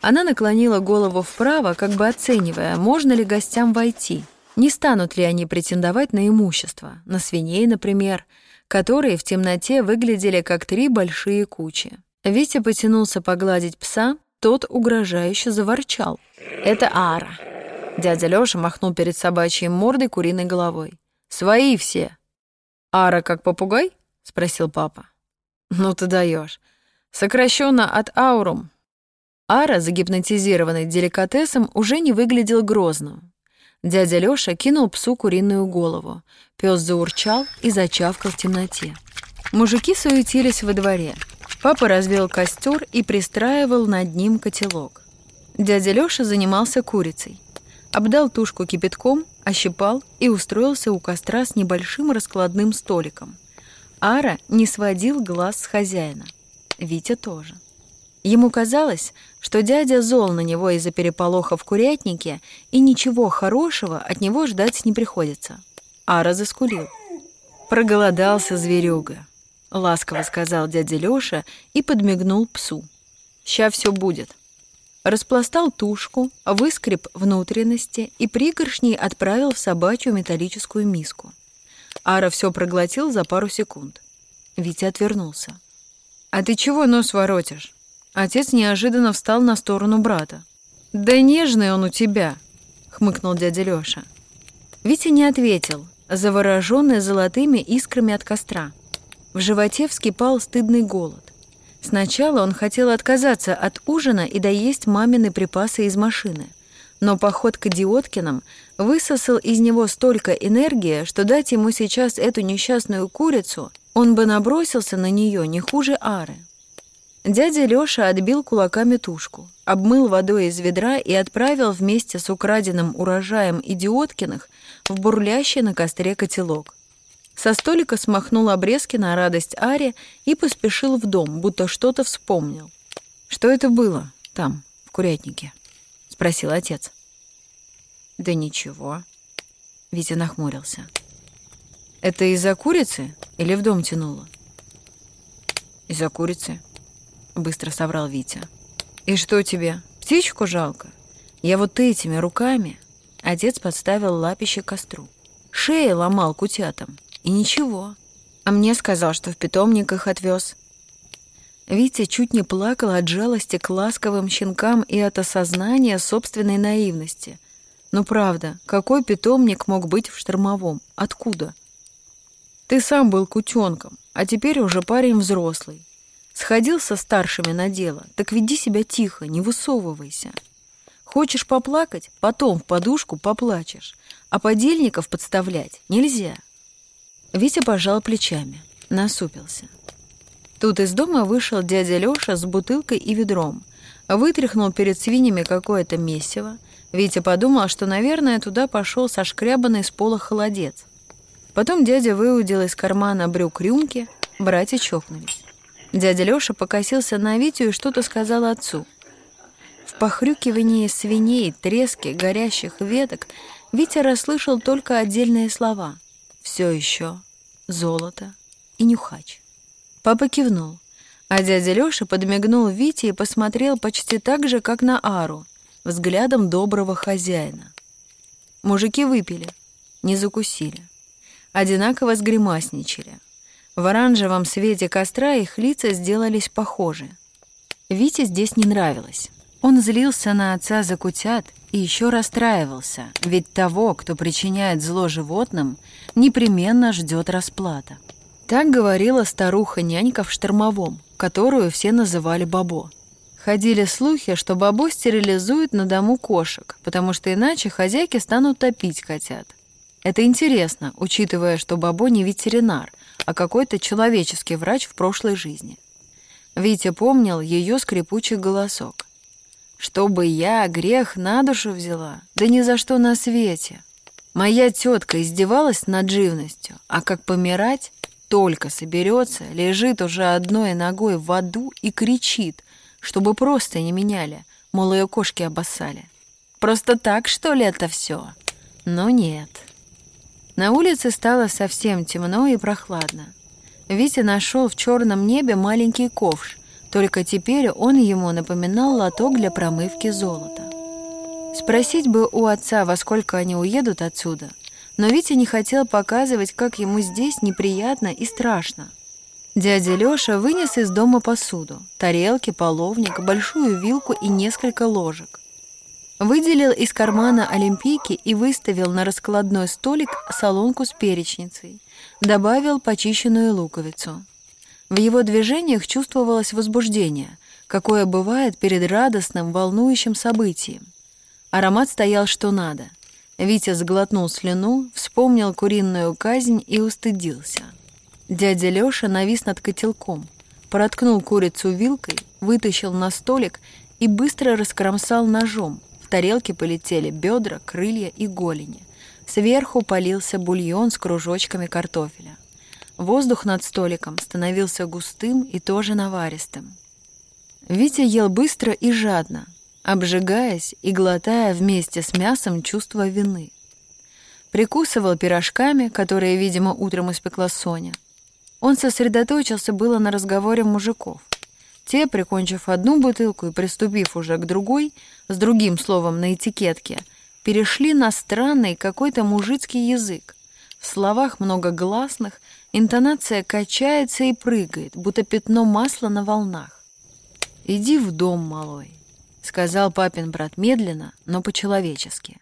Она наклонила голову вправо, как бы оценивая, можно ли гостям войти, не станут ли они претендовать на имущество, на свиней, например, которые в темноте выглядели как три большие кучи. Витя потянулся погладить пса, тот угрожающе заворчал. «Это Ара». Дядя Лёша махнул перед собачьей мордой куриной головой. «Свои все». «Ара как попугай?» — спросил папа. «Ну ты даешь. Сокращенно от аурум». Ара, загипнотизированный деликатесом, уже не выглядел грозным. Дядя Лёша кинул псу куриную голову. Пёс заурчал и зачавкал в темноте. Мужики суетились во дворе. Папа развел костер и пристраивал над ним котелок. Дядя Лёша занимался курицей. Обдал тушку кипятком, ощипал и устроился у костра с небольшим раскладным столиком. Ара не сводил глаз с хозяина. Витя тоже. Ему казалось, что дядя зол на него из-за переполоха в курятнике, и ничего хорошего от него ждать не приходится. Ара заскулил. Проголодался зверюга. — ласково сказал дядя Лёша и подмигнул псу. «Ща все будет». Распластал тушку, выскреб внутренности и пригоршней отправил в собачью металлическую миску. Ара все проглотил за пару секунд. Витя отвернулся. «А ты чего нос воротишь?» Отец неожиданно встал на сторону брата. «Да нежный он у тебя!» — хмыкнул дядя Лёша. Витя не ответил, заворожённый золотыми искрами от костра. В животе вскипал стыдный голод. Сначала он хотел отказаться от ужина и доесть мамины припасы из машины. Но поход к идиоткиным высосал из него столько энергии, что дать ему сейчас эту несчастную курицу, он бы набросился на нее не хуже Ары. Дядя Лёша отбил кулаками тушку, обмыл водой из ведра и отправил вместе с украденным урожаем идиоткиных в бурлящий на костре котелок. Со столика смахнул обрезки на радость Аре и поспешил в дом, будто что-то вспомнил. «Что это было там, в курятнике?» — спросил отец. «Да ничего». Витя нахмурился. «Это из-за курицы или в дом тянуло?» «Из-за курицы. быстро соврал Витя. «И что тебе, птичку жалко? Я вот этими руками...» Отец подставил лапище костру. Шеи ломал кутятам. И ничего. А мне сказал, что в питомник их отвез. Витя чуть не плакал от жалости к ласковым щенкам и от осознания собственной наивности. Но правда, какой питомник мог быть в штормовом? Откуда? Ты сам был кутенком, а теперь уже парень взрослый. Сходил со старшими на дело, так веди себя тихо, не высовывайся. Хочешь поплакать, потом в подушку поплачешь, а подельников подставлять нельзя. Витя пожал плечами, насупился. Тут из дома вышел дядя Лёша с бутылкой и ведром. Вытряхнул перед свиньями какое-то месиво. Витя подумал, что, наверное, туда пошел сошкрябанный с пола холодец. Потом дядя выудил из кармана брюк рюмки, братья чокнулись. Дядя Лёша покосился на Витю и что-то сказал отцу. В похрюкивании свиней, треске горящих веток Витя расслышал только отдельные слова. «Все еще», «золото» и «нюхач». Папа кивнул, а дядя Лёша подмигнул Вите и посмотрел почти так же, как на Ару, взглядом доброго хозяина. Мужики выпили, не закусили. Одинаково сгримасничали. В оранжевом свете костра их лица сделались похожи. Вите здесь не нравилось. Он злился на отца за кутят и еще расстраивался, ведь того, кто причиняет зло животным, непременно ждет расплата. Так говорила старуха-нянька в штормовом, которую все называли Бабо. Ходили слухи, что Бабо стерилизует на дому кошек, потому что иначе хозяйки станут топить котят. Это интересно, учитывая, что Бабо не ветеринар, а какой-то человеческий врач в прошлой жизни. Витя помнил ее скрипучий голосок. «Чтобы я грех на душу взяла? Да ни за что на свете!» Моя тетка издевалась над живностью, а как помирать, только соберется, лежит уже одной ногой в аду и кричит, чтобы просто не меняли, мол, ее кошки обоссали. Просто так, что ли, это все? Но нет. На улице стало совсем темно и прохладно. Витя нашел в черном небе маленький ковш, только теперь он ему напоминал лоток для промывки золота. Спросить бы у отца, во сколько они уедут отсюда — но Витя не хотел показывать, как ему здесь неприятно и страшно. Дядя Лёша вынес из дома посуду, тарелки, половник, большую вилку и несколько ложек. Выделил из кармана олимпийки и выставил на раскладной столик солонку с перечницей. Добавил почищенную луковицу. В его движениях чувствовалось возбуждение, какое бывает перед радостным, волнующим событием. Аромат стоял что надо — Витя сглотнул слюну, вспомнил куриную казнь и устыдился. Дядя Лёша навис над котелком, проткнул курицу вилкой, вытащил на столик и быстро раскромсал ножом. В тарелке полетели бедра, крылья и голени. Сверху полился бульон с кружочками картофеля. Воздух над столиком становился густым и тоже наваристым. Витя ел быстро и жадно, обжигаясь и глотая вместе с мясом чувство вины. Прикусывал пирожками, которые, видимо, утром испекла Соня. Он сосредоточился было на разговоре мужиков. Те, прикончив одну бутылку и приступив уже к другой, с другим словом на этикетке, перешли на странный какой-то мужицкий язык. В словах много гласных, интонация качается и прыгает, будто пятно масла на волнах. «Иди в дом, малой, сказал папин брат медленно, но по-человечески.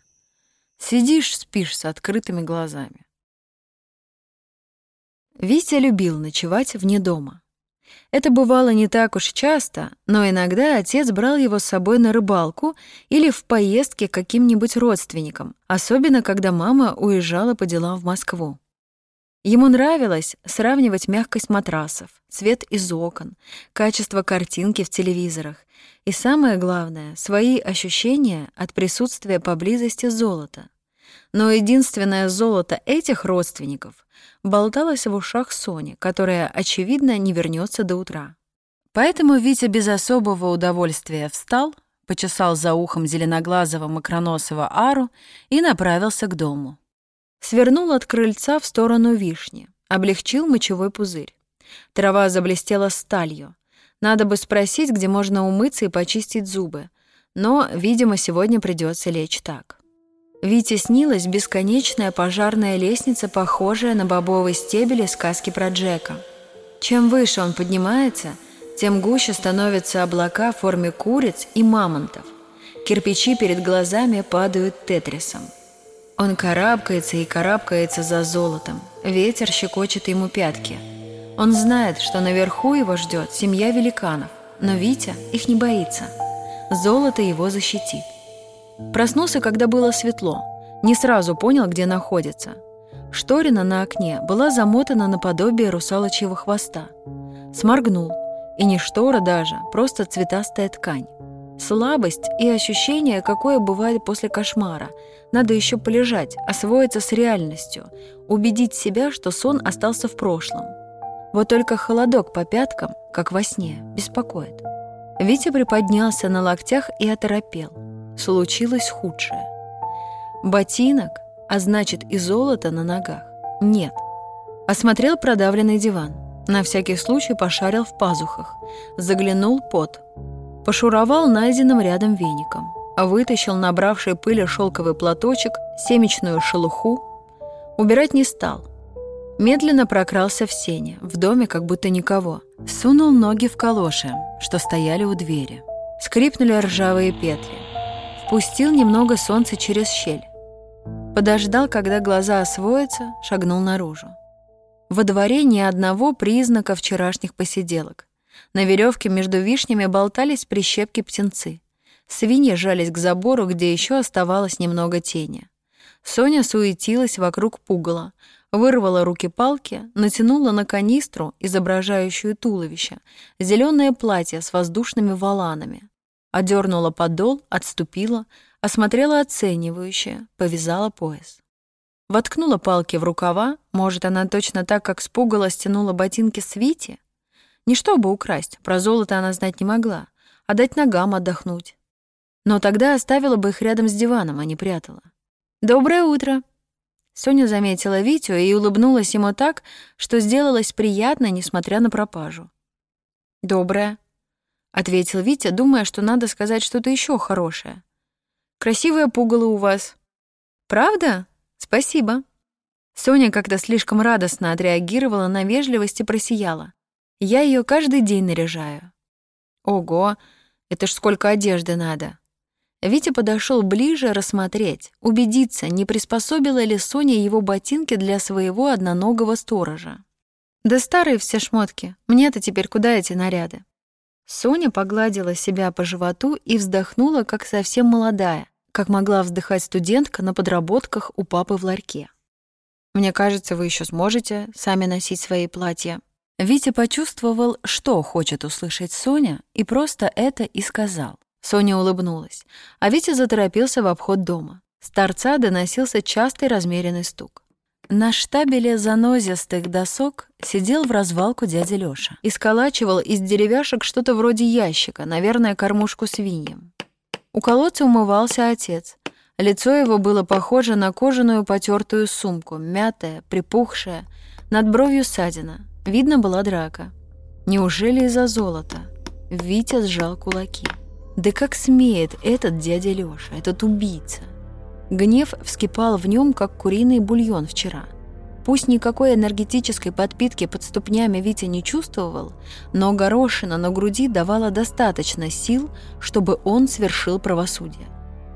Сидишь, спишь с открытыми глазами. Витя любил ночевать вне дома. Это бывало не так уж часто, но иногда отец брал его с собой на рыбалку или в поездке к каким-нибудь родственникам, особенно когда мама уезжала по делам в Москву. Ему нравилось сравнивать мягкость матрасов, цвет из окон, качество картинки в телевизорах и, самое главное, свои ощущения от присутствия поблизости золота. Но единственное золото этих родственников болталось в ушах Сони, которая, очевидно, не вернется до утра. Поэтому Витя без особого удовольствия встал, почесал за ухом зеленоглазого макроносого Ару и направился к дому. Свернул от крыльца в сторону вишни, облегчил мочевой пузырь. Трава заблестела сталью. Надо бы спросить, где можно умыться и почистить зубы. Но, видимо, сегодня придется лечь так. Вите снилась бесконечная пожарная лестница, похожая на бобовый стебель из сказки про Джека. Чем выше он поднимается, тем гуще становятся облака в форме куриц и мамонтов. Кирпичи перед глазами падают тетрисом. Он карабкается и карабкается за золотом. Ветер щекочет ему пятки. Он знает, что наверху его ждет семья великанов, но Витя их не боится. Золото его защитит. Проснулся, когда было светло. Не сразу понял, где находится. Шторина на окне была замотана наподобие русалочьего хвоста. Сморгнул. И не штора даже, просто цветастая ткань. Слабость и ощущение, какое бывает после кошмара. Надо еще полежать, освоиться с реальностью, убедить себя, что сон остался в прошлом. Вот только холодок по пяткам, как во сне, беспокоит. Витя приподнялся на локтях и оторопел. Случилось худшее. Ботинок, а значит и золото на ногах, нет. Осмотрел продавленный диван. На всякий случай пошарил в пазухах. Заглянул под Пошуровал найденным рядом веником, вытащил набравший пыли шелковый платочек, семечную шелуху. Убирать не стал. Медленно прокрался в сене, в доме как будто никого. Сунул ноги в калоши, что стояли у двери. Скрипнули ржавые петли. Впустил немного солнца через щель. Подождал, когда глаза освоятся, шагнул наружу. Во дворе ни одного признака вчерашних посиделок. На веревке между вишнями болтались прищепки-птенцы. Свиньи жались к забору, где еще оставалось немного тени. Соня суетилась вокруг пугала, вырвала руки-палки, натянула на канистру, изображающую туловище, зеленое платье с воздушными воланами. Одернула подол, отступила, осмотрела оценивающе, повязала пояс. Воткнула палки в рукава, может, она точно так, как с пугала стянула ботинки Свити? Не чтобы украсть, про золото она знать не могла, а дать ногам отдохнуть. Но тогда оставила бы их рядом с диваном, а не прятала. «Доброе утро!» Соня заметила Витю и улыбнулась ему так, что сделалось приятно, несмотря на пропажу. «Доброе», — ответил Витя, думая, что надо сказать что-то еще хорошее. «Красивое пугало у вас». «Правда? Спасибо». Соня как-то слишком радостно отреагировала на вежливость и просияла. Я ее каждый день наряжаю. Ого, это ж сколько одежды надо. Витя подошел ближе рассмотреть, убедиться, не приспособила ли Соня его ботинки для своего одноногого сторожа. Да старые все шмотки, мне-то теперь куда эти наряды? Соня погладила себя по животу и вздохнула, как совсем молодая, как могла вздыхать студентка на подработках у папы в ларьке. «Мне кажется, вы еще сможете сами носить свои платья», Витя почувствовал, что хочет услышать Соня, и просто это и сказал. Соня улыбнулась, а Витя заторопился в обход дома. С торца доносился частый размеренный стук. На штабеле занозистых досок сидел в развалку дядя Лёша и сколачивал из деревяшек что-то вроде ящика, наверное, кормушку свиньям. У колодца умывался отец. Лицо его было похоже на кожаную потертую сумку, мятая, припухшая, над бровью ссадина, Видно была драка. Неужели из-за золота? Витя сжал кулаки. Да как смеет этот дядя Лёша, этот убийца? Гнев вскипал в нем, как куриный бульон вчера. Пусть никакой энергетической подпитки под ступнями Витя не чувствовал, но горошина на груди давала достаточно сил, чтобы он свершил правосудие.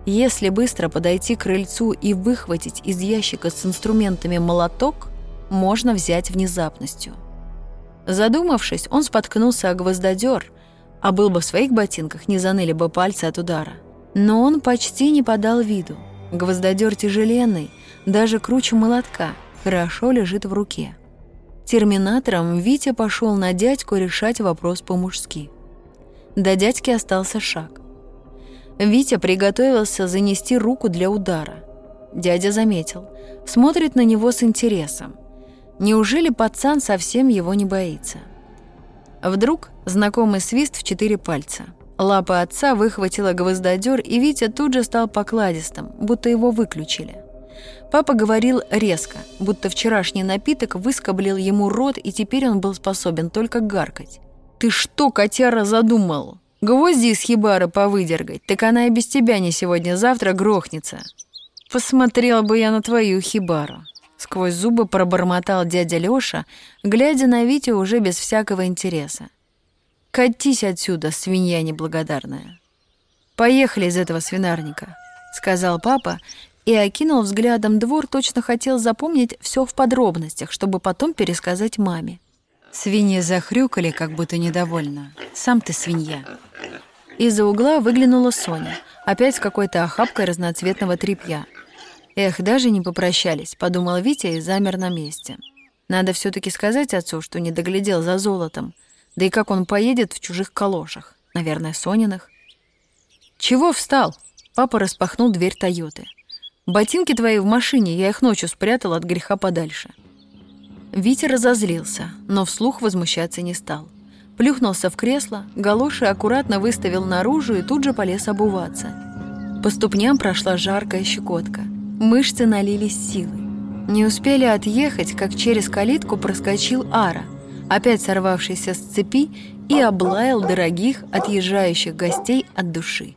Если быстро подойти к крыльцу и выхватить из ящика с инструментами молоток, можно взять внезапностью – Задумавшись, он споткнулся о гвоздодер, а был бы в своих ботинках, не заныли бы пальцы от удара. Но он почти не подал виду. Гвоздодер тяжеленный, даже круче молотка, хорошо лежит в руке. Терминатором Витя пошел на дядьку решать вопрос по-мужски. До дядьки остался шаг. Витя приготовился занести руку для удара. Дядя заметил, смотрит на него с интересом. Неужели пацан совсем его не боится? Вдруг знакомый свист в четыре пальца. Лапа отца выхватила гвоздодер, и Витя тут же стал покладистым, будто его выключили. Папа говорил резко, будто вчерашний напиток выскоблил ему рот, и теперь он был способен только гаркать. «Ты что, котяра, задумал? Гвозди из хибары повыдергать, так она и без тебя не сегодня-завтра грохнется. Посмотрел бы я на твою хибару». Сквозь зубы пробормотал дядя Лёша, глядя на Витю уже без всякого интереса. «Катись отсюда, свинья неблагодарная!» «Поехали из этого свинарника», — сказал папа и окинул взглядом двор, точно хотел запомнить все в подробностях, чтобы потом пересказать маме. Свиньи захрюкали, как будто недовольно. «Сам ты свинья!» Из-за угла выглянула Соня, опять с какой-то охапкой разноцветного тряпья — Эх, даже не попрощались, подумал Витя и замер на месте. Надо все таки сказать отцу, что не доглядел за золотом. Да и как он поедет в чужих калошах? Наверное, Сониных. Чего встал? Папа распахнул дверь Тойоты. Ботинки твои в машине, я их ночью спрятал от греха подальше. Витя разозлился, но вслух возмущаться не стал. Плюхнулся в кресло, галоши аккуратно выставил наружу и тут же полез обуваться. По ступням прошла жаркая щекотка. Мышцы налились силой. Не успели отъехать, как через калитку проскочил Ара, опять сорвавшийся с цепи и облаял дорогих отъезжающих гостей от души.